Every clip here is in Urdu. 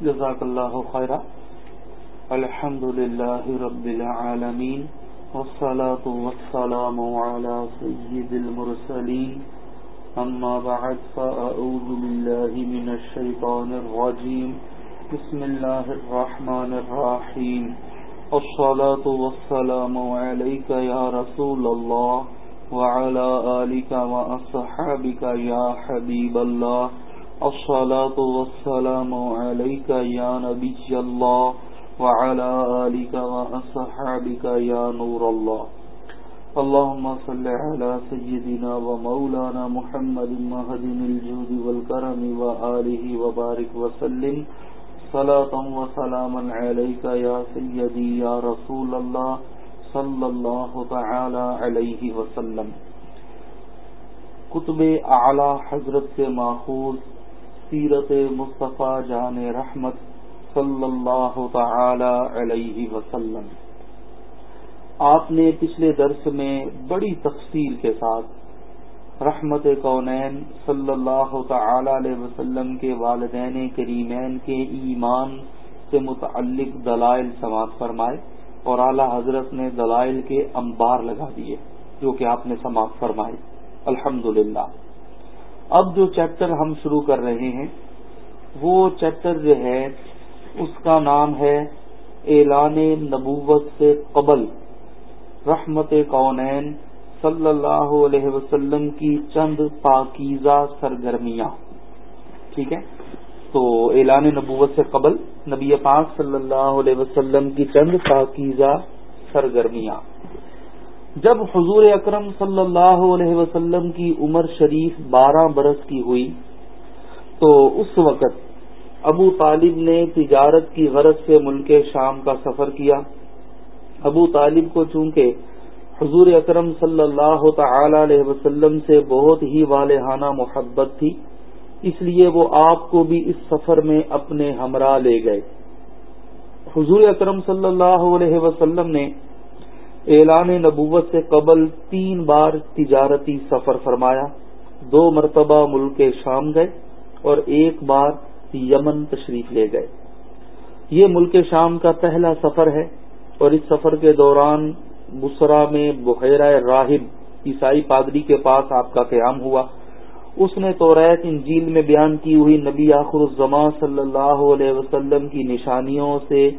جزاک اللہ خیرہ الحمد للہ رب العالمین والصلاة والسلام على سید المرسلین. اما بعد فأعوذ باللہ من الشیطان الرجیم. بسم اللہ الرحمن الرحیم. الصلاة والسلام علیکہ یا رسول اللہ وعلى آلک وأصحابک یا حبیب اللہ. الصلاة والسلام عليك يا نبي الله وعلى آلك وأصحابك يا نور الله. اللهم صل على سيدنا ومولانا محمد مهد الجود والكرم وآله وبارك وسلم. صلاة وسلاما عليك يا سيدي يا رسول الله صلى الله تعالى عليه وسلم. کتب اعلی حضرت سے ماخوذ سیرت مصطفیٰ جان رحمت صلی اللہ تعالی علیہ وسلم۔ آپ نے پچھلے درس میں بڑی تفصیل کے ساتھ رحمت کونین صلی اللہ تعالی علیہ وسلم کے والدین کریمین کے ایمان سے متعلق دلائل سماعت فرمائے اور اعلی حضرت نے دلائل کے انبار لگا دیے، جو کہ آپ نے سماعت فرمائے۔ الحمد اب جو چیپٹر ہم شروع کر رہے ہیں، وہ چیپٹر جو ہے، اس کا نام ہے اعلان نبوت سے قبل۔ رحمت کونین صلی اللہ علیہ وسلم کی چند پاکیزہ سرگرمیاں۔ ٹھیک ہے؟ تو اعلان نبوت سے قبل نبی پاک صلی اللہ علیہ وسلم کی چند پاکیزہ سرگرمیاں۔ جب حضور اکرم صلی اللہ علیہ وسلم کی عمر شریف بارہ برس کی ہوئی، تو اس وقت ابو طالب نے تجارت کی غرض سے ملک شام کا سفر کیا۔ ابو طالب کو چونکہ حضور اکرم صلی اللہ تعالی علیہ وسلم سے بہت ہی والہانہ محبت تھی، اس لیے وہ آپ کو بھی اس سفر میں اپنے ہمراہ لے گئے۔ حضور اکرم صلی اللہ علیہ وسلم نے اعلان نبوت سے قبل تین بار تجارتی سفر فرمایا، دو مرتبہ ملک شام گئے اور ایک بار یمن تشریف لے گئے۔ یہ ملک شام کا پہلا سفر ہے اور اس سفر کے دوران بسرا میں بحیرہ راہب عیسائی پادری کے پاس آپ کا قیام ہوا۔ اس نے تو ریت انجیل میں بیان کی ہوئی نبی آخر الزما صلی اللہ علیہ وسلم کی نشانیوں سے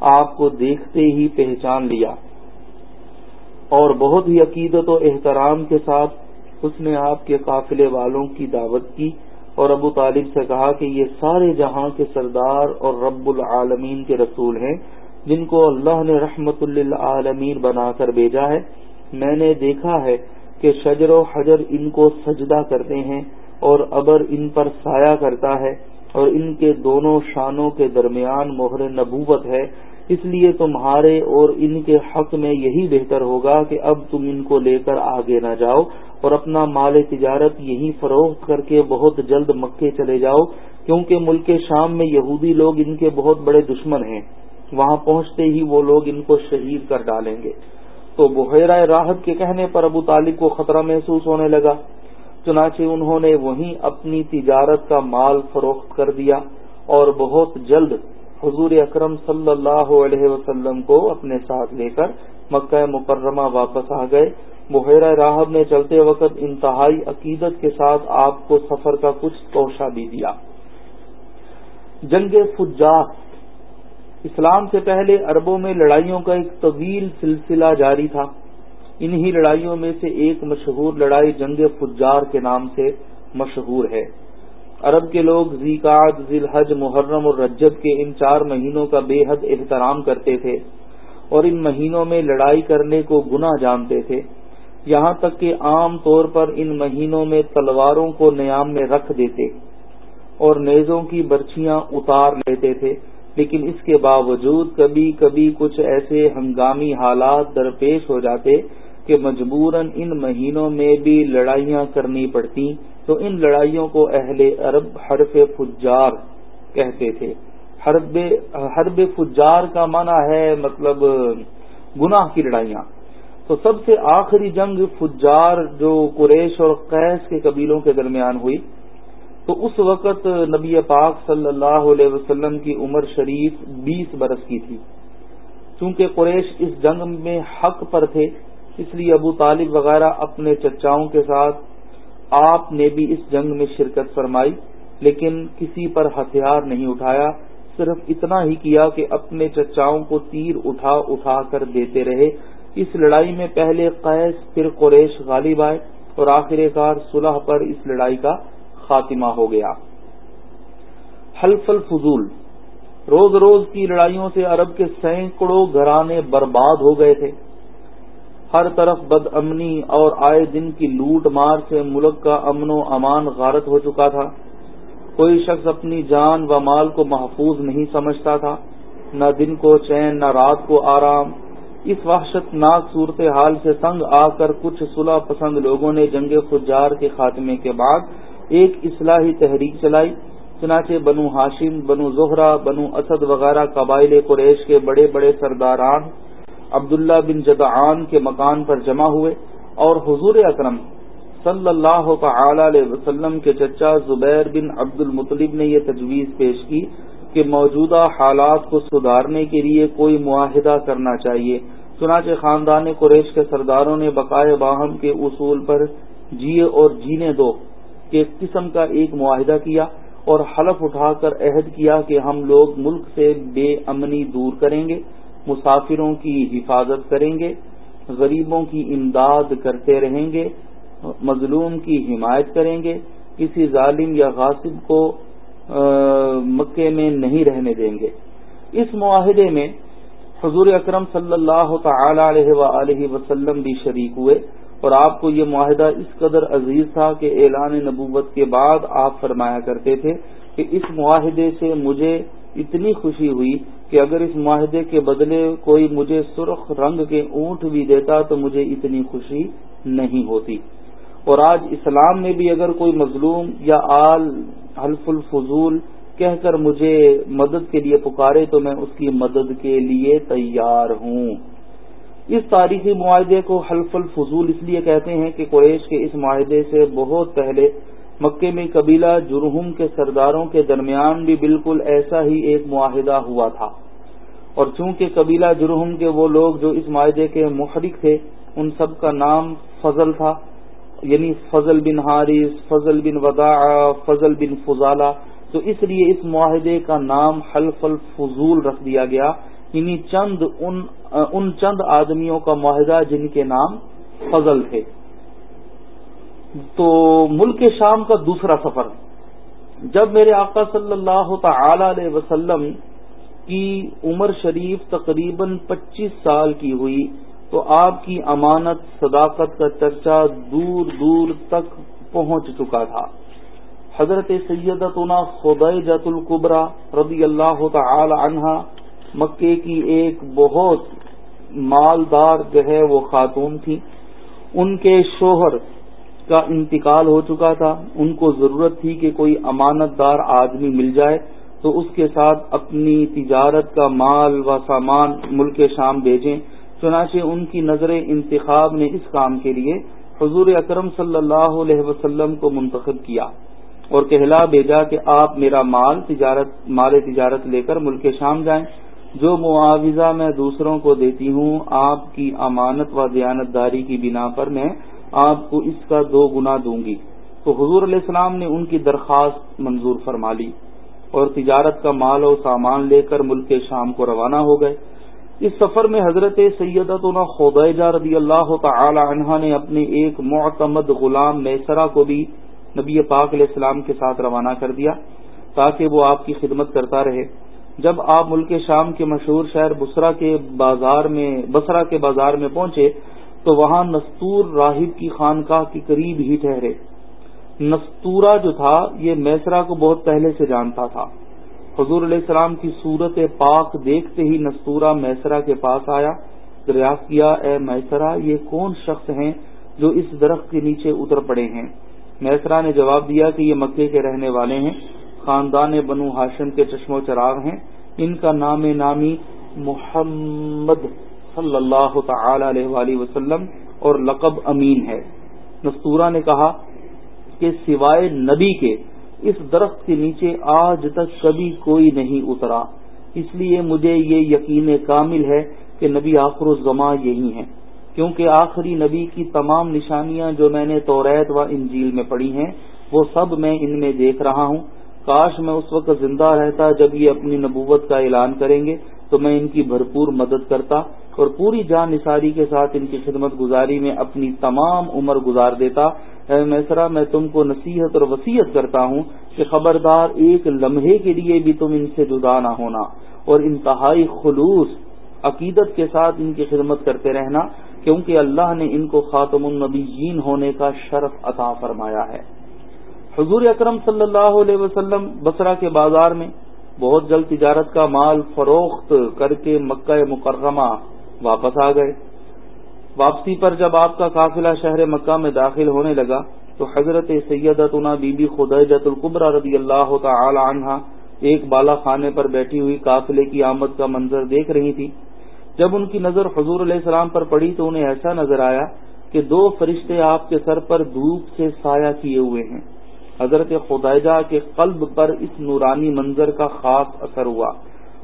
آپ کو دیکھتے ہی پہچان لیا۔ اور بہت ہی عقیدت و احترام کے ساتھ اس نے آپ کے قافلے والوں کی دعوت کی اور ابو طالب سے کہا کہ یہ سارے جہاں کے سردار اور رب العالمین کے رسول ہیں، جن کو اللہ نے رحمت للعالمین بنا کر بھیجا ہے۔ میں نے دیکھا ہے کہ شجر و حجر ان کو سجدہ کرتے ہیں اور ابر ان پر سایہ کرتا ہے اور ان کے دونوں شانوں کے درمیان مہر نبوت ہے۔ اس لیے تمہارے اور ان کے حق میں یہی بہتر ہوگا کہ اب تم ان کو لے کر آگے نہ جاؤ اور اپنا مال تجارت یہی فروخت کر کے بہت جلد مکے چلے جاؤ، کیونکہ ملک شام میں یہودی لوگ ان کے بہت بڑے دشمن ہیں۔ وہاں پہنچتے ہی وہ لوگ ان کو شہید کر ڈالیں گے۔ تو بحیرہ راحت کے کہنے پر ابو طالب کو خطرہ محسوس ہونے لگا۔ چنانچہ انہوں نے وہیں اپنی تجارت کا مال فروخت کر دیا اور بہت جلد حضور اکرم صلی اللہ علیہ وسلم کو اپنے ساتھ لے کر مکہ مکرمہ واپس آ گئے۔ بحیرہ راہب نے چلتے وقت انتہائی عقیدت کے ساتھ آپ کو سفر کا کچھ توشہ بھی دیا۔ جنگ فجار اسلام سے پہلے عربوں میں لڑائیوں کا ایک طویل سلسلہ جاری تھا۔ انہی لڑائیوں میں سے ایک مشہور لڑائی جنگ فجار کے نام سے مشہور ہے۔ عرب کے لوگ زیکات ذی الحج محرم اور رجب کے ان چار مہینوں کا بے حد احترام کرتے تھے اور ان مہینوں میں لڑائی کرنے کو گناہ جانتے تھے۔ یہاں تک کہ عام طور پر ان مہینوں میں تلواروں کو نیام میں رکھ دیتے اور نیزوں کی برچیاں اتار لیتے تھے، لیکن اس کے باوجود کبھی کبھی کچھ ایسے ہنگامی حالات درپیش ہو جاتے کہ مجبوراً ان مہینوں میں بھی لڑائیاں کرنی پڑتی تو ان لڑائیوں کو اہل عرب حرف فجار کہتے تھے۔ حرب فجار کا معنی ہے مطلب گناہ کی لڑائیاں۔ تو سب سے آخری جنگ فجار جو قریش اور قیس کے قبیلوں کے درمیان ہوئی، تو اس وقت نبی پاک صلی اللہ علیہ وسلم کی عمر شریف بیس برس کی تھی۔ چونکہ قریش اس جنگ میں حق پر تھے، اس لیے ابو طالب وغیرہ اپنے چچاؤں کے ساتھ آپ نے بھی اس جنگ میں شرکت فرمائی، لیکن کسی پر ہتھیار نہیں اٹھایا، صرف اتنا ہی کیا کہ اپنے چچاؤں کو تیر اٹھا اٹھا کر دیتے رہے۔ اس لڑائی میں پہلے قیس پھر قریش غالب آئے اور آخر کار صلح پر اس لڑائی کا خاتمہ ہو گیا۔ حلف الفضول۔ روز روز کی لڑائیوں سے عرب کے سینکڑوں گھرانے برباد ہو گئے تھے۔ ہر طرف بد امنی اور آئے دن کی لوٹ مار سے ملک کا امن و امان غارت ہو چکا تھا۔ کوئی شخص اپنی جان و مال کو محفوظ نہیں سمجھتا تھا۔ نہ دن کو چین، نہ رات کو آرام۔ اس وحشت ناک صورت حال سے تنگ آ کر کچھ صلح پسند لوگوں نے جنگ خجار کے خاتمے کے بعد ایک اصلاحی تحریک چلائی۔ چنانچہ بنو ہاشم، بنو زہرا، بنو اسد وغیرہ قبائل قریش کے بڑے بڑے سرداران عبداللہ بن جدعان کے مکان پر جمع ہوئے اور حضور اکرم صلی اللہ تعالی علیہ وسلم کے چچا زبیر بن عبد المطلب نے یہ تجویز پیش کی کہ موجودہ حالات کو سدھارنے کے لیے کوئی معاہدہ کرنا چاہیے۔ چنانچہ خاندان قریش کے سرداروں نے بقائے باہم کے اصول پر جیے اور جینے دو کے قسم کا ایک معاہدہ کیا اور حلف اٹھا کر عہد کیا کہ ہم لوگ ملک سے بے امنی دور کریں گے۔ مسافروں کی حفاظت کریں گے، غریبوں کی امداد کرتے رہیں گے، مظلوم کی حمایت کریں گے، کسی ظالم یا غاصب کو مکے میں نہیں رہنے دیں گے۔ اس معاہدے میں حضور اکرم صلی اللہ تعالی علیہ وآلہ وسلم بھی شریک ہوئے اور آپ کو یہ معاہدہ اس قدر عزیز تھا کہ اعلان نبوت کے بعد آپ فرمایا کرتے تھے کہ اس معاہدے سے مجھے اتنی خوشی ہوئی کہ اگر اس معاہدے کے بدلے کوئی مجھے سرخ رنگ کے اونٹ بھی دیتا تو مجھے اتنی خوشی نہیں ہوتی۔ اور آج اسلام میں بھی اگر کوئی مظلوم یا آل حلف الفضول کہہ کر مجھے مدد کے لیے پکارے تو میں اس کی مدد کے لیے تیار ہوں۔ اس تاریخی معاہدے کو حلف الفضول اس لیے کہتے ہیں کہ قریش کے اس معاہدے سے بہت پہلے مکے میں قبیلہ جرہم کے سرداروں کے درمیان بھی بالکل ایسا ہی ایک معاہدہ ہوا تھا۔ اور چونکہ قبیلہ جرہم کے وہ لوگ جو اس معاہدے کے محرک تھے، ان سب کا نام فضل تھا یعنی فضل بن حارث، فضل بن وضاع فضل بن فضالہ، تو اس لیے اس معاہدے کا نام حلف الفضول رکھ دیا گیا۔ یعنی چند ان ان چند آدمیوں کا معاہدہ جن کے نام فضل تھے۔ تو ملک شام کا دوسرا سفر۔ جب میرے آقا صلی اللہ تعالی علیہ وسلم کی عمر شریف تقریباً پچیس سال کی ہوئی، تو آپ کی امانت، صداقت کا چرچا دور دور تک پہنچ چکا تھا۔ حضرت سیدتنا خدیجت القبرا رضی اللہ تعالی عنہا مکے کی ایک بہت مالدار جو ہے وہ خاتون تھی۔ ان کے شوہر کا انتقال ہو چکا تھا، ان کو ضرورت تھی کہ کوئی امانت دار آدمی مل جائے، تو اس کے ساتھ اپنی تجارت کا مال و سامان ملک شام بھیجیں۔ چنانچہ ان کی نظر انتخاب نے اس کام کے لیے حضور اکرم صلی اللہ علیہ وسلم کو منتخب کیا اور کہلا بھیجا کہ آپ میرا مال تجارت مال تجارت لے کر ملک شام جائیں۔ جو معاوضہ میں دوسروں کو دیتی ہوں، آپ کی امانت و دیانت داری کی بنا پر میں آپ کو اس کا دو گنا دوں گی۔ تو حضور علیہ السلام نے ان کی درخواست منظور فرما لی اور تجارت کا مال و سامان لے کر ملک شام کو روانہ ہو گئے۔ اس سفر میں حضرت سیدت خدیجہ رضی اللہ تعالی عنہ نے اپنے ایک معتمد غلام میسرا کو بھی نبی پاک علیہ السلام کے ساتھ روانہ کر دیا تاکہ وہ آپ کی خدمت کرتا رہے۔ جب آپ ملک شام کے مشہور شہر بسرا کے بازار میں بسرا کے بازار میں پہنچے تو وہاں نستور راہب کی خانقاہ کے قریب ہی ٹھہرے۔ نستورا جو تھا، یہ میسرا کو بہت پہلے سے جانتا تھا۔ حضور علیہ السلام کی صورت پاک دیکھتے ہی نستورا میسرا کے پاس آیا، دریافت کیا، اے میسرا یہ کون شخص ہیں جو اس درخت کے نیچے اتر پڑے ہیں؟ میسرا نے جواب دیا کہ یہ مکے کے رہنے والے ہیں۔ خاندان بنو ہاشم کے چشم و چراغ ہیں۔ ان کا نام نامی محمد صلی اللہ تعالی علیہ وآلہ وسلم اور لقب امین ہے۔ نستورا نے کہا کہ سوائے نبی کے اس درخت کے نیچے آج تک کبھی کوئی نہیں اترا۔ اس لیے مجھے یہ یقین کامل ہے کہ نبی آخر الزما یہی ہیں، کیونکہ آخری نبی کی تمام نشانیاں جو میں نے توریت و انجیل میں پڑھی ہیں، وہ سب میں ان میں دیکھ رہا ہوں۔ کاش میں اس وقت زندہ رہتا جب یہ اپنی نبوت کا اعلان کریں گے تو میں ان کی بھرپور مدد کرتا۔ اور پوری جان نثاری کے ساتھ ان کی خدمت گزاری میں اپنی تمام عمر گزار دیتا۔ اے میسرا، میں تم کو نصیحت اور وسیعت کرتا ہوں کہ خبردار ایک لمحے کے لیے بھی تم ان سے جدا نہ ہونا اور انتہائی خلوص عقیدت کے ساتھ ان کی خدمت کرتے رہنا، کیونکہ اللہ نے ان کو خاتم النبیین ہونے کا شرف عطا فرمایا ہے۔ حضور اکرم صلی اللہ علیہ وسلم بسرا کے بازار میں بہت جلد تجارت کا مال فروخت کر کے مکہ مکرمہ واپس آ گئے۔ واپسی پر جب آپ کا قافلہ شہر مکہ میں داخل ہونے لگا، تو حضرت سیدتنا بی بی خدیجت القبرہ رضی اللہ تعالی عنہ ایک بالا خانے پر بیٹھی ہوئی قافلے کی آمد کا منظر دیکھ رہی تھی۔ جب ان کی نظر حضور علیہ السلام پر پڑی تو انہیں ایسا نظر آیا کہ دو فرشتے آپ کے سر پر دھوپ سے سایہ کیے ہوئے ہیں۔ حضرت خدائجہ کے قلب پر اس نورانی منظر کا خاص اثر ہوا۔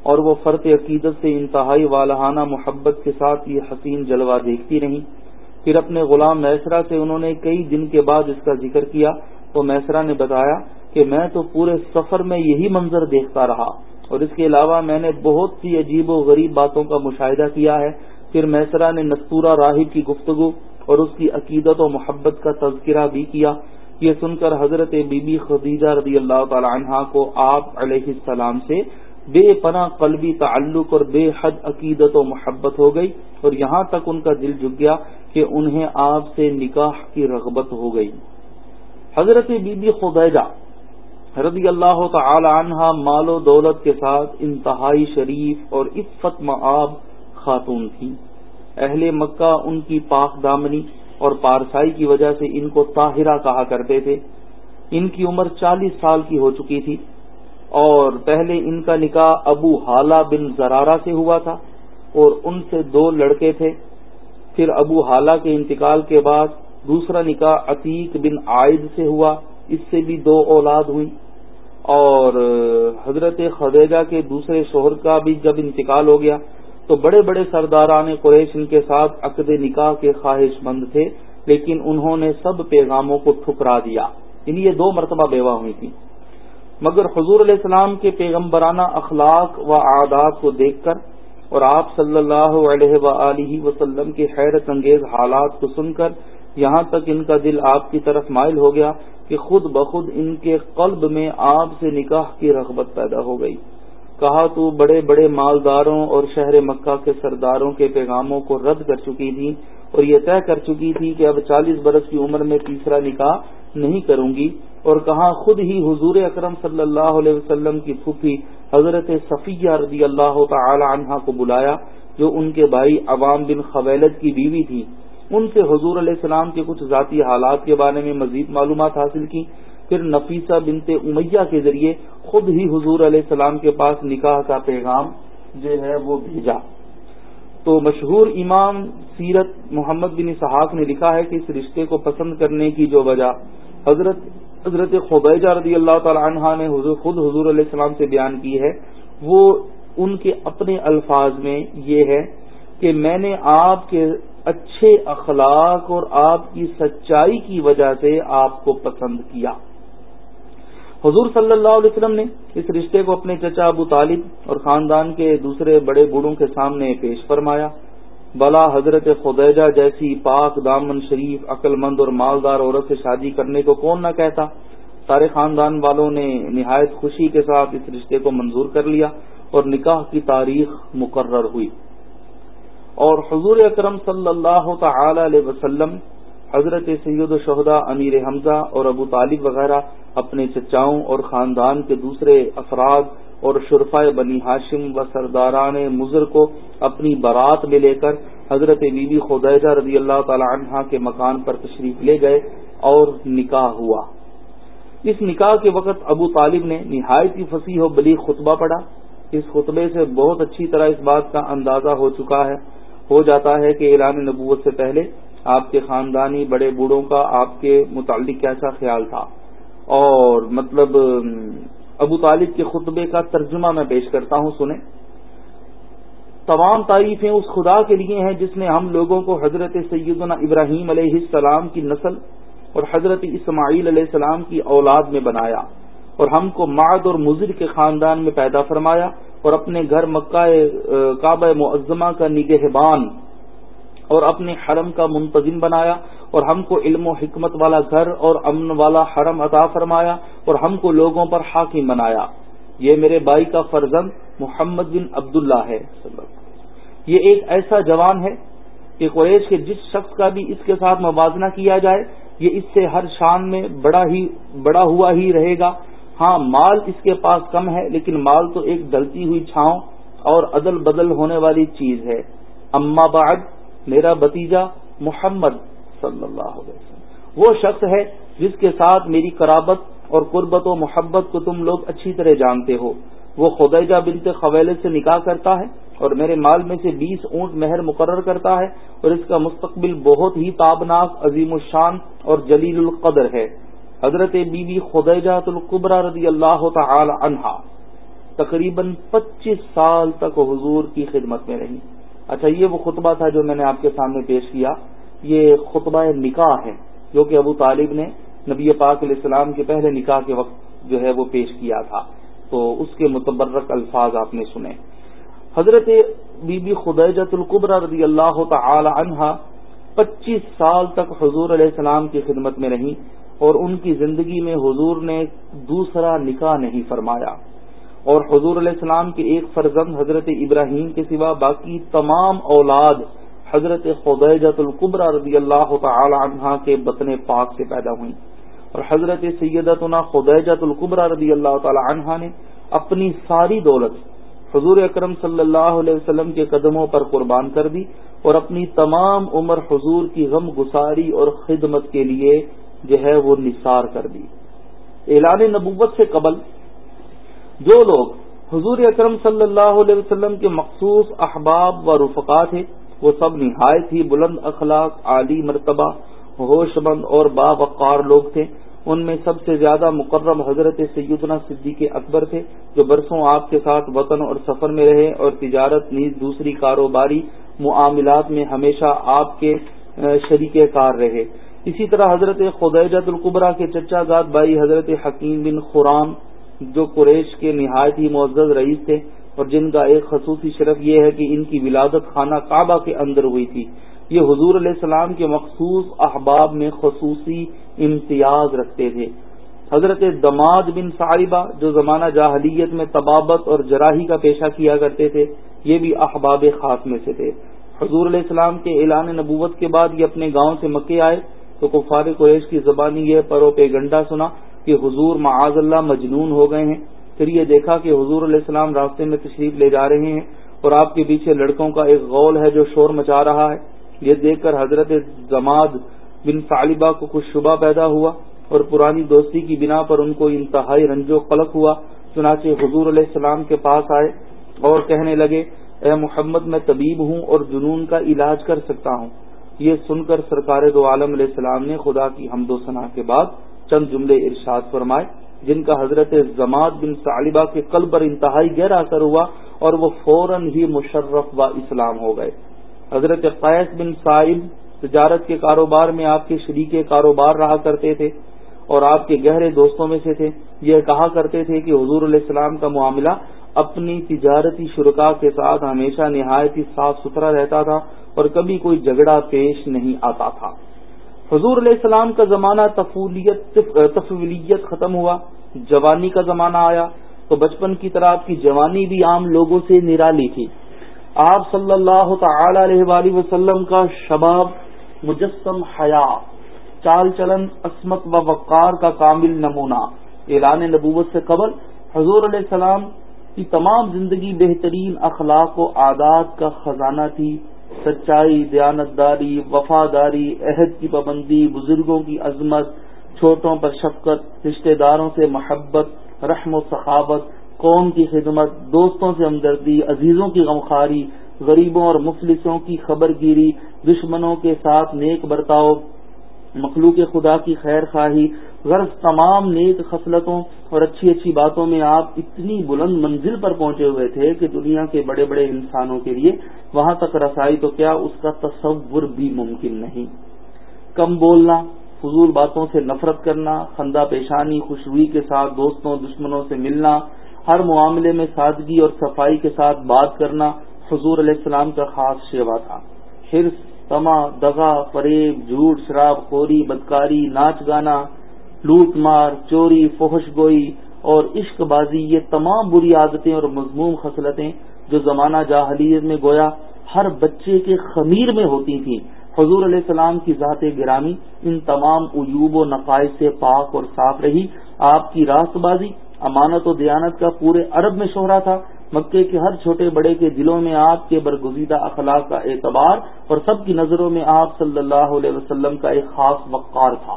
اور وہ فرط عقیدت سے انتہائی والہانہ محبت کے ساتھ یہ حسین جلوہ دیکھتی رہی۔ پھر اپنے غلام میسرا سے انہوں نے کئی دن کے بعد اس کا ذکر کیا۔ تو میسرا نے بتایا کہ میں تو پورے سفر میں یہی منظر دیکھتا رہا۔ اور اس کے علاوہ میں نے بہت سی عجیب و غریب باتوں کا مشاہدہ کیا ہے۔ پھر میسرا نے نسپورہ راہب کی گفتگو اور اس کی عقیدت و محبت کا تذکرہ بھی کیا۔ یہ سن کر حضرت بی بی خدیجہ رضی اللہ تعالی عنہا کو آپ علیہ السلام سے بے پناہ قلبی تعلق اور بے حد عقیدت و محبت ہو گئی اور یہاں تک ان کا دل جھک گیا کہ انہیں آپ سے نکاح کی رغبت ہو گئی۔ حضرت بی بی خدیجہ رضی اللہ تعالی عنہ مال و دولت کے ساتھ انتہائی شریف اور عفت معاب خاتون تھی اہل مکہ ان کی پاک دامنی اور پارسائی کی وجہ سے ان کو طاہرہ کہا کرتے تھے۔ ان کی عمر چالیس سال کی ہو چکی تھی۔ اور پہلے ان کا نکاح ابو حالہ بن زرارہ سے ہوا تھا اور ان سے دو لڑکے تھے۔ پھر ابو حالہ کے انتقال کے بعد دوسرا نکاح عتیق بن عائد سے ہوا۔ اس سے بھی دو اولاد ہوئی۔ اور حضرت خدیجہ کے دوسرے شوہر کا بھی جب انتقال ہو گیا تو بڑے بڑے سرداران قریش ان کے ساتھ عقد نکاح کے خواہش مند تھے، لیکن انہوں نے سب پیغاموں کو ٹھکرا دیا۔ ان یہ دو مرتبہ بیوہ ہوئی تھی مگر حضور علیہ السلام کے پیغمبرانہ اخلاق و عادات کو دیکھ کر اور آپ صلی اللہ علیہ و وسلم کے حیرت انگیز حالات کو سن کر یہاں تک ان کا دل آپ کی طرف مائل ہو گیا کہ خود بخود ان کے قلب میں آپ سے نکاح کی رغبت پیدا ہو گئی۔ کہا تو بڑے بڑے مالداروں اور شہر مکہ کے سرداروں کے پیغاموں کو رد کر چکی تھی اور یہ طے کر چکی تھی کہ اب چالیس برس کی عمر میں تیسرا نکاح نہیں کروں گی اور کہا خود ہی حضور اکرم صلی اللہ علیہ وسلم کی پھوپھی حضرت صفیہ رضی اللہ تعالی عنہا کو بلایا، جو ان کے بھائی عوام بن خویلد کی بیوی تھی۔ ان سے حضور علیہ السلام کے کچھ ذاتی حالات کے بارے میں مزید معلومات حاصل کی۔ پھر نفیسہ بنت امیہ کے ذریعے خود ہی حضور علیہ السلام کے پاس نکاح کا پیغام جو ہے وہ بھیجا۔ تو مشہور امام سیرت محمد بن صحاق نے لکھا ہے کہ اس رشتے کو پسند کرنے کی جو وجہ حضرت حضرت خبیجہ رضی اللہ تعالی عنہ نے حضور خود حضور علیہ السلام سے بیان کی ہے، وہ ان کے اپنے الفاظ میں یہ ہے کہ میں نے آپ کے اچھے اخلاق اور آپ کی سچائی کی وجہ سے آپ کو پسند کیا۔ حضور صلی اللہ علیہ وسلم نے اس رشتے کو اپنے چچا ابو طالب اور خاندان کے دوسرے بڑے بوڑھوں کے سامنے پیش فرمایا۔ بلا حضرت خدیجہ جیسی پاک دامن شریف، عقل مند اور مالدار عورت سے شادی کرنے کو کون نہ کہتا۔ سارے خاندان والوں نے نہایت خوشی کے ساتھ اس رشتے کو منظور کر لیا اور نکاح کی تاریخ مقرر ہوئی۔ اور حضور اکرم صلی اللہ تعالی علیہ وسلم حضرت سید الشہدا امیر حمزہ اور ابو طالب وغیرہ اپنے چچاؤں اور خاندان کے دوسرے افراد اور شرفۂ بنی ہاشم و سرداران مضر کو اپنی برات میں لے کر حضرت بی بی خدیجہ رضی اللہ تعالی عنہ کے مکان پر تشریف لے گئے اور نکاح ہوا۔ اس نکاح کے وقت ابو طالب نے نہایت ہی فصیح و بلی خطبہ پڑھا۔ اس خطبے سے بہت اچھی طرح اس بات کا اندازہ ہو چکا ہے، ہو جاتا ہے کہ اعلان نبوت سے پہلے آپ کے خاندانی بڑے بوڑھوں کا آپ کے متعلق کیسا خیال تھا؟ اور مطلب ابو طالب کے خطبے کا ترجمہ میں پیش کرتا ہوں، سنیں۔ تمام تعریفیں اس خدا کے لیے ہیں جس نے ہم لوگوں کو حضرت سیدنا ابراہیم علیہ السلام کی نسل اور حضرت اسماعیل علیہ السلام کی اولاد میں بنایا اور ہم کو معد اور مضر کے خاندان میں پیدا فرمایا اور اپنے گھر مکہ کعبہ معظمہ کا نگہبان اور اپنے حرم کا منتظم بنایا اور ہم کو علم و حکمت والا گھر اور امن والا حرم عطا فرمایا اور ہم کو لوگوں پر حاکم بنایا۔ یہ میرے بھائی کا فرزند محمد بن عبداللہ ہے۔ یہ ایک ایسا جوان ہے کہ قریش کے جس شخص کا بھی اس کے ساتھ موازنہ کیا جائے، یہ اس سے ہر شان میں بڑا ہی، بڑا ہوا ہی رہے گا۔ ہاں مال اس کے پاس کم ہے، لیکن مال تو ایک ڈلتی ہوئی چھاؤں اور عدل بدل ہونے والی چیز ہے۔ اما بعد میرا بتیجا محمد صلی اللہ علیہ وسلم۔ وہ شخص ہے جس کے ساتھ میری قرابت اور قربت و محبت کو تم لوگ اچھی طرح جانتے ہو۔ وہ خدیجہ بنت خویل سے نکاح کرتا ہے اور میرے مال میں سے بیس اونٹ مہر مقرر کرتا ہے اور اس کا مستقبل بہت ہی تابناک، عظیم الشان اور جلیل القدر ہے۔ حضرت بی بی خدیجہ القبرا رضی اللہ تعالی عنہا تقریباً پچیس سال تک حضور کی خدمت میں رہی۔ اچھا یہ وہ خطبہ تھا جو میں نے آپ کے سامنے پیش کیا۔ یہ خطبہ نکاح ہے، جو کہ ابو طالب نے نبی پاک علیہ السلام کے پہلے نکاح کے وقت جو ہے وہ پیش کیا تھا۔ تو اس کے متبرک الفاظ آپ نے سنے۔ حضرت بی بی خدیجت القبر رضی اللہ تعالی عنہا پچیس سال تک حضور علیہ السلام کی خدمت میں رہی اور ان کی زندگی میں حضور نے دوسرا نکاح نہیں فرمایا۔ اور حضور علیہ السلام کے ایک فرزند حضرت ابراہیم کے سوا باقی تمام اولاد حضرت خدیجت القبرہ رضی اللہ تعالی عنہ کے بطن پاک سے پیدا ہوئی اور حضرت سیدتنا خدیجت القبرہ رضی اللہ تعالی عنہ نے اپنی ساری دولت حضور اکرم صلی اللہ علیہ وسلم کے قدموں پر قربان کر دی اور اپنی تمام عمر حضور کی غم گساری اور خدمت کے لیے جو ہے وہ نثار کر دی۔ اعلان نبوت سے قبل جو لوگ حضور اکرم صلی اللہ علیہ وسلم کے مخصوص احباب و رفقا تھے، وہ سب نہایت ہی بلند اخلاق، عالی مرتبہ، ہوش مند اور باوقار لوگ تھے۔ ان میں سب سے زیادہ مقرب حضرت سیدنا صدیق اکبر تھے، جو برسوں آپ کے ساتھ وطن اور سفر میں رہے اور تجارت نیز دوسری کاروباری معاملات میں ہمیشہ آپ کے شریک کار رہے۔ اسی طرح حضرت خدیجت القبرہ کے چچا زاد بھائی حضرت حکیم بن خورام جو قریش کے نہایت ہی معزز رئیس تھے اور جن کا ایک خصوصی شرف یہ ہے کہ ان کی ولادت خانہ کعبہ کے اندر ہوئی تھی۔ یہ حضور علیہ السلام کے مخصوص احباب میں خصوصی امتیاز رکھتے تھے۔ حضرت دماد بن صاحبہ جو زمانہ جاہلیت میں طبابت اور جراحی کا پیشہ کیا کرتے تھے، یہ بھی احباب خاص میں سے تھے۔ حضور علیہ السلام کے اعلان نبوت کے بعد یہ اپنے گاؤں سے مکے آئے تو کفار قریش کی زبانی یہ پرو پہ گنڈا سنا کہ حضور معاذ اللہ مجنون ہو گئے ہیں۔ پھر یہ دیکھا کہ حضور علیہ السلام راستے میں تشریف لے جا رہے ہیں اور آپ کے پیچھے لڑکوں کا ایک غول ہے جو شور مچا رہا ہے۔ یہ دیکھ کر حضرت زماد بن طالبہ کو کچھ شبہ پیدا ہوا اور پرانی دوستی کی بنا پر ان کو انتہائی رنج و قلق ہوا۔ چنانچہ حضور علیہ السلام کے پاس آئے اور کہنے لگے، اے محمد، میں طبیب ہوں اور جنون کا علاج کر سکتا ہوں۔ یہ سن کر سرکار دو عالم علیہ السلام نے خدا کی حمد و ثناء کے بعد چند جملے ارشاد فرمائے، جن کا حضرت زماد بن طالبہ کے قلب پر انتہائی گہرا اثر ہوا اور وہ فوراً ہی مشرف و اسلام ہو گئے۔ حضرت قیس بن صاحب تجارت کے کاروبار میں آپ کے شریک کاروبار رہا کرتے تھے اور آپ کے گہرے دوستوں میں سے تھے۔ یہ کہا کرتے تھے کہ حضور علیہ السلام کا معاملہ اپنی تجارتی شرکا کے ساتھ ہمیشہ نہایت ہی صاف ستھرا رہتا تھا اور کبھی کوئی جھگڑا پیش نہیں آتا تھا۔ حضور علیہ السلام کا زمانہ تفولیت ختم ہوا، جوانی کا زمانہ آیا، تو بچپن کی طرح آپ کی جوانی بھی عام لوگوں سے نرالی تھی۔ آپ صلی اللہ تعالی علیہ وآلہ وسلم کا شباب مجسم حیا، چال چلن، عصمت و وقار کا کامل نمونہ۔ اعلان نبوت سے قبل حضور علیہ السلام کی تمام زندگی بہترین اخلاق و عادات کا خزانہ تھی۔ سچائی، دیانتداری، وفاداری، عہد کی پابندی، بزرگوں کی عظمت، چھوٹوں پر شفقت، رشتہ داروں سے محبت، رحم و سخاوت، قوم کی خدمت، دوستوں سے ہمدردی، عزیزوں کی غمخاری غریبوں اور مفلسوں کی خبر گیری دشمنوں کے ساتھ نیک برتاؤ، مخلوق خدا کی خیر خواہی غرض تمام نیک خصلتوں اور اچھی اچھی باتوں میں آپ اتنی بلند منزل پر پہنچے ہوئے تھے کہ دنیا کے بڑے بڑے انسانوں کے لیے وہاں تک رسائی تو کیا اس کا تصور بھی ممکن نہیں۔ کم بولنا، فضول باتوں سے نفرت کرنا، خندہ پیشانی، خوشبوئی کے ساتھ دوستوں، دشمنوں سے ملنا، ہر معاملے میں سادگی اور صفائی کے ساتھ بات کرنا حضور علیہ السلام کا خاص شیوا تھا۔ حرص، تما، دغا، فریب، جھوٹ، شراب، خوری، بدکاری، ناچ گانا لوٹ مار، چوری، فحش گوئی اور عشق بازی، یہ تمام بری عادتیں اور مضموم خصلتیں جو زمانہ جاہلیت میں گویا ہر بچے کے خمیر میں ہوتی تھیں۔ حضور علیہ السلام کی ذات گرامی ان تمام عیوب و نقائص سے پاک اور صاف رہی۔ آپ کی راست بازی، امانت و دیانت کا پورے عرب میں شہرا تھا۔ مکے کے ہر چھوٹے بڑے کے دلوں میں آپ کے برگزیدہ اخلاق کا اعتبار اور سب کی نظروں میں آپ صلی اللہ علیہ وسلم کا ایک خاص وقار تھا۔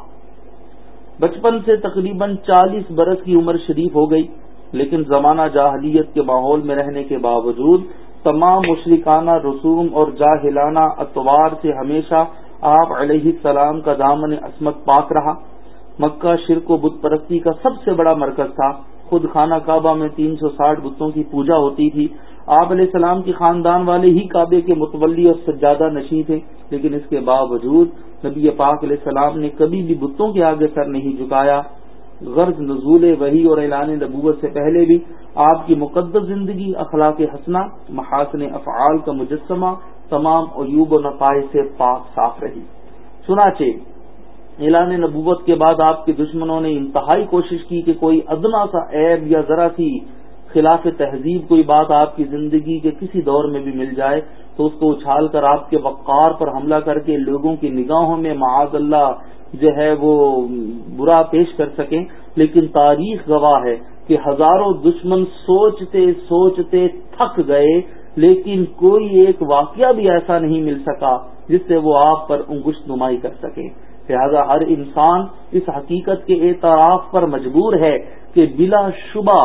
بچپن سے تقریباً چالیس برس کی عمر شریف ہو گئی، لیکن زمانہ جاہلیت کے ماحول میں رہنے کے باوجود تمام مشرکانہ رسوم اور جاہلانہ اتوار سے ہمیشہ آپ علیہ السلام کا دامن عصمت پاک رہا۔ مکہ شرک و بت پرستی کا سب سے بڑا مرکز تھا۔ خود خانہ کعبہ میں تین سو ساٹھ بتوں کی پوجا ہوتی تھی۔ آپ علیہ السلام کی خاندان والے ہی کعبے کے متولی اور سجادہ نشیں تھے، لیکن اس کے باوجود نبی پاک علیہ السلام نے کبھی بھی بتوں کے آگے سر نہیں جھکایا۔ غرض نزول وحی اور اعلان نبوت سے پہلے بھی آپ کی مقدس زندگی، اخلاق حسنا محاسن افعال کا مجسمہ تمام عیوب و نقائص سے پاک صاف رہی۔ چنانچہ اعلان نبوت کے بعد آپ کے دشمنوں نے انتہائی کوشش کی کہ کوئی ادنا سا عیب یا ذرا سی خلاف تہذیب کوئی بات آپ کی زندگی کے کسی دور میں بھی مل جائے تو اس کو اچھال کر آپ کے وقار پر حملہ کر کے لوگوں کی نگاہوں میں معاذ اللہ جو ہے وہ برا پیش کر سکیں۔ لیکن تاریخ گواہ ہے کہ ہزاروں دشمن سوچتے سوچتے تھک گئے، لیکن کوئی ایک واقعہ بھی ایسا نہیں مل سکا جس سے وہ آپ پر انگشت نمائی کر سکے لہذا ہر انسان اس حقیقت کے اعتراف پر مجبور ہے کہ بلا شبہ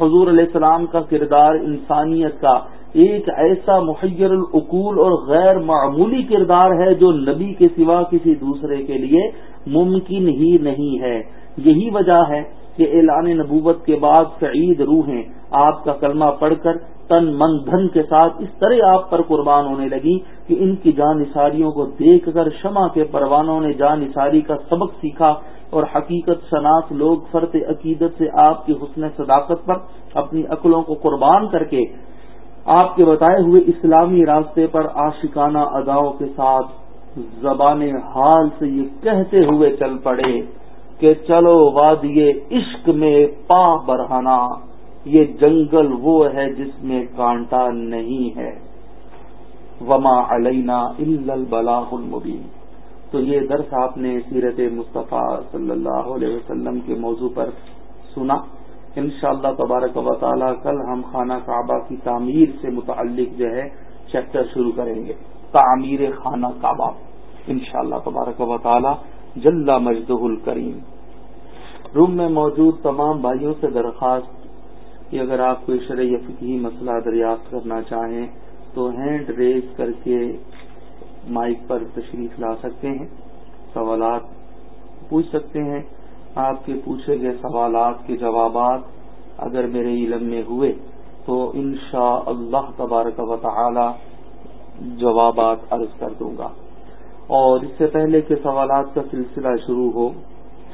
حضور علیہ السلام کا کردار انسانیت کا ایک ایسا محیر العقول اور غیر معمولی کردار ہے جو نبی کے سوا کسی دوسرے کے لیے ممکن ہی نہیں ہے۔ یہی وجہ ہے کہ اعلان نبوت کے بعد سعید روحیں آپ کا کلمہ پڑھ کر تن من دھن کے ساتھ اس طرح آپ پر قربان ہونے لگی کہ ان کی جان نثاریوں کو دیکھ کر شمع کے پروانوں نے جان نثاری کا سبق سیکھا اور حقیقت شناخت لوگ فرت عقیدت سے آپ کی حسن صداقت پر اپنی عقلوں کو قربان کر کے آپ کے بتائے ہوئے اسلامی راستے پر آشکانہ اداؤں کے ساتھ زبان حال سے یہ کہتے ہوئے چل پڑے کہ چلو وادی عشق میں پا برہنا۔ یہ جنگل وہ ہے جس میں کانٹا نہیں ہے۔ وما علینا البلاح المبین تو یہ درس آپ نے سیرت مصطفیٰ صلی اللہ علیہ وسلم کے موضوع پر سنا۔ ان شاء اللہ تبارک و تعالی کل ہم خانہ کعبہ کی تعمیر سے متعلق جو ہے چیپٹر شروع کریں گے۔ تعمیر خانہ کعبہ۔ ان شاء اللہ تبارک و تعالی جل مجدہ الکریم۔ روم میں موجود تمام بھائیوں سے درخواست کہ اگر آپ کوئی شرعی فکی مسئلہ دریافت کرنا چاہیں تو ہینڈ ریز کر کے مائک پر تشریف لا سکتے ہیں، سوالات پوچھ سکتے ہیں۔ آپ کے پوچھے گئے سوالات کے جوابات اگر میرے علم میں ہوئے تو انشاء اللہ تبارک و تعالی جوابات عرض کر دوں گا۔ اور اس سے پہلے کے سوالات کا سلسلہ شروع ہو،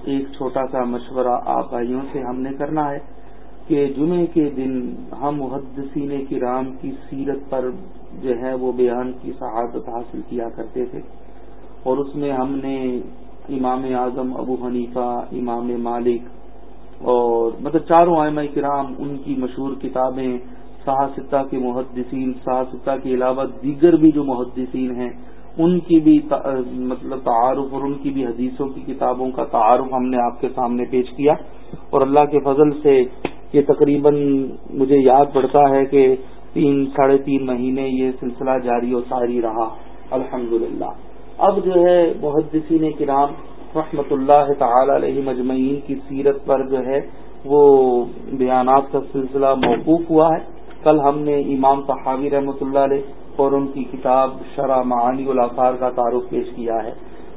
ایک چھوٹا سا مشورہ آپ بھائیوں سے ہم نے کرنا ہے۔ کہ جمعے کے دن ہم محدثین کی رام کی سیرت پر جو ہے وہ بیان کی شہادت حاصل کیا کرتے تھے اور اس میں ہم نے امام اعظم ابو حنیفہ، امام مالک اور مطلب چاروں آئمہ کرام ان کی مشہور کتابیں سہاستا کے محدثین سہاستا کے علاوہ دیگر بھی جو محدثین ہیں، ان کی بھی مطلب تعارف اور ان کی بھی حدیثوں کی کتابوں کا تعارف ہم نے آپ کے سامنے پیش کیا اور اللہ کے فضل سے یہ تقریباً مجھے یاد پڑتا ہے کہ تین، ساڑھے تین مہینے یہ سلسلہ جاری و ساری رہا، الحمدللہ۔ اب جو ہے، محدثین کرام رحمت اللہ تعالی علیہ مجمعین کی سیرت پر جو ہے، وہ بیانات کا سلسلہ موقوف ہوا ہے۔ کل ہم نے امام تحاوی رحمۃ اللہ علیہ اور ان کی کتاب شرح معانی الاثار کا تعارف پیش کیا ہے۔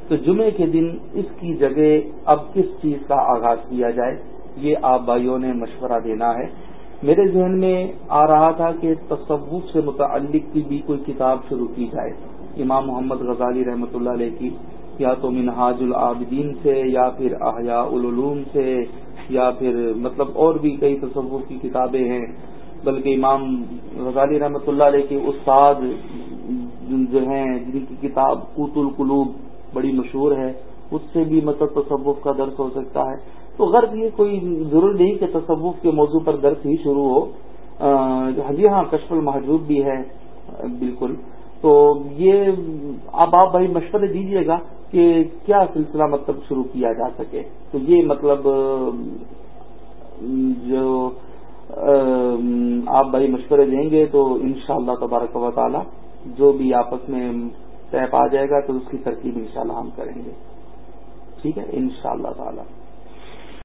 تو جمعے کے دن اس کی جگہ اب کس چیز کا آغاز کیا جائے؟ یہ آپ بھائیوں نے مشورہ دینا ہے۔ میرے ذہن میں آ رہا تھا کہ تصوف سے متعلق کی بھی کوئی کتاب شروع کی جائے۔ امام محمد غزالی رحمۃ اللہ علیہ کی یا تو منہاج العابدین سے یا پھر احیاء العلوم سے یا پھر مطلب اور بھی کئی تصور کی کتابیں ہیں۔ بلکہ امام غزالی رحمۃ اللہ علیہ کے استاد جو ہیں، جن کی کتاب قوت القلوب بڑی مشہور ہے، اس سے بھی مطلب تصوف کا درس ہو سکتا ہے۔ تو غرض یہ کوئی ضروری نہیں کہ تصوف کے موضوع پر درس ہی شروع ہو۔ جی ہاں کشف المحجوب بھی ہے، بالکل۔ تو یہ اب آپ بھائی مشورے دیجیے گا کہ کیا سلسلہ مطلب شروع کیا جا سکے۔ تو یہ مطلب جو آپ بھائی مشورے دیں گے تو انشاءاللہ تبارک و تعالی جو بھی آپس میں طے پا جائے گا تو اس کی ترکیب انشاءاللہ ہم کریں گے۔ ٹھیک ہے؟ انشاءاللہ تعالی۔